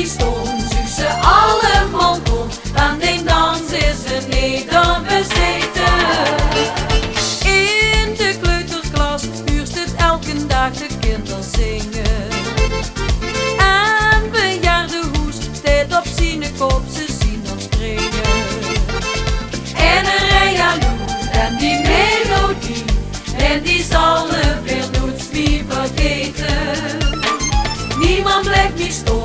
piston, ze allemaal om, Aan in dans is ze niet dan bezeten. In de kleutersklas huurt het elke dag de kinderen zingen. En bejaarde hoes, tijd op kop, ze zien ons springen. En een rij en die melodie, en die zal het weer nooit wie vergeten. Niemand blijft niet stom.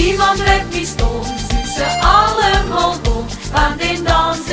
Iemand let me stom, zie ze allemaal om, want in dans